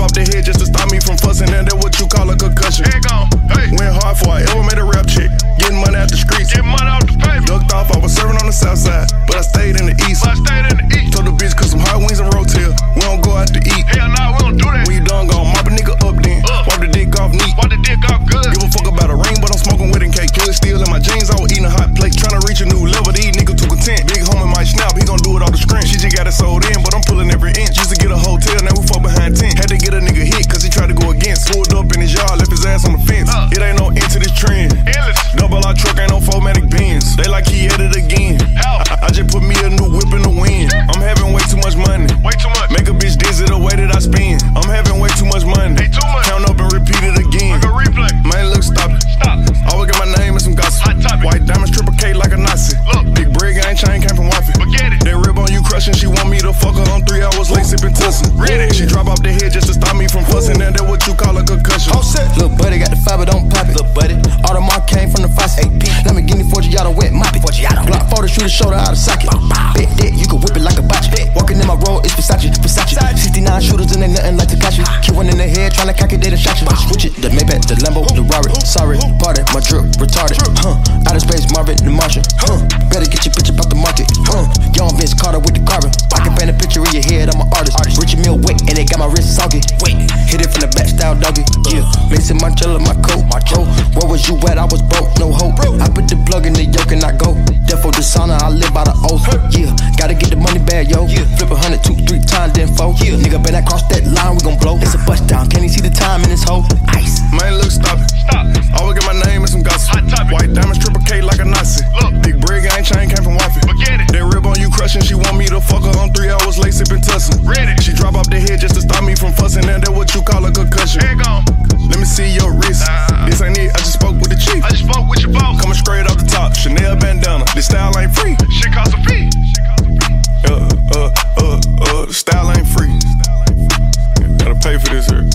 Drop off the head just to stop me from fussing, and that what you call a concussion. Hey. Went hard for I ever made a rap check. Getting money out the streets. Get money out the paper. Ducked off, I was serving on the south side, but I stayed in the east. But I stayed in the east. Told the bitch cause some hot wings and rotel. We don't go out to eat. Hell nah, we don't do that. When you done gone, mop a nigga up then. Up. Wipe the dick off neat. Why the dick off good? Give a fuck about a ring, but I'm smoking wedding cake. Good still in my jeans, I was eating a hot plate. to reach a new level, these niggas too content. Big homie might snap, he gon' do it off Double R truck, ain't no 4matic Benz. They like he hit it again. How? I, I just put me a new whip in the wind. I'm having way too much money. Way too much. Make a bitch dizzy the way that I spend. I'm having way too much money. Hey, too much. Count up and repeat it again. Like a replay. Man, look, stop it. Stop. Always got my name and some gossip. Hot topic. White diamonds, triple K like a Nazi. Look. Big brig, ain't chain came from Waffy. Forget it. That rib on you crushing, she want me to fuck her on three hours late sipping tussin'. Ready. She drop off the head just to stop me from fussing, that you call a concussion. All set. Little buddy got the fiber, don't pop it. Little buddy. All the mark came from the faucet. Let me give me Forgiato wet mop it. Forgiato. Glock 40, shoot a shoulder out of socket. Bet that you can whip it like a botch. Walking in my road, it's Versace, Versace. 69 shooters and they nothing like Tekashi. Kill one in the head, tryna cock it, they done shot you. Switch it, the Maybach, the Lambo, the Rari. Sorry, pardon, my drip retarded. Huh. Outer space, Marvin, the Martian. Huh. Better get your bitch up out the market. Huh. Young Vince Carter with the carbon. I can paint a picture in your head, Gucci meal wet, and they got my wrist soggy. Wet. Hit it from the back style doggy. Yeah. missing my jello, my coat, my throat. Where was you at? I was broke, no hope. I put the plug in the yoke and I go. Therefore, dishonor, I live by the oath. Yeah. Gotta get the money back, yo. Flip a hundred, two, three times, then four. Yeah. Nigga, been cross that line, we gon' blow. It's a bust down, can you see the time in this hoe? Ice. Man, look, stop it. Stop. Always get my name and some gossip. Hot topic. White diamonds, triple K like a Nazi. Look. Big brig, I ain't chain, came from Wifey. Forget it crushing. She want me to fuck her I'm three hours late, sipping tussin'. Ready. She drop off the head just to stop me from fussin'. And that what you call a concussion. Here go. Let me see your wrist. Uh, this ain't it. I just spoke with the chief. I just spoke with your boss. Coming straight off the top. Chanel bandana. This style ain't free. Shit cost a fee. Uh, uh, uh, uh, style ain't free. Gotta pay for this here.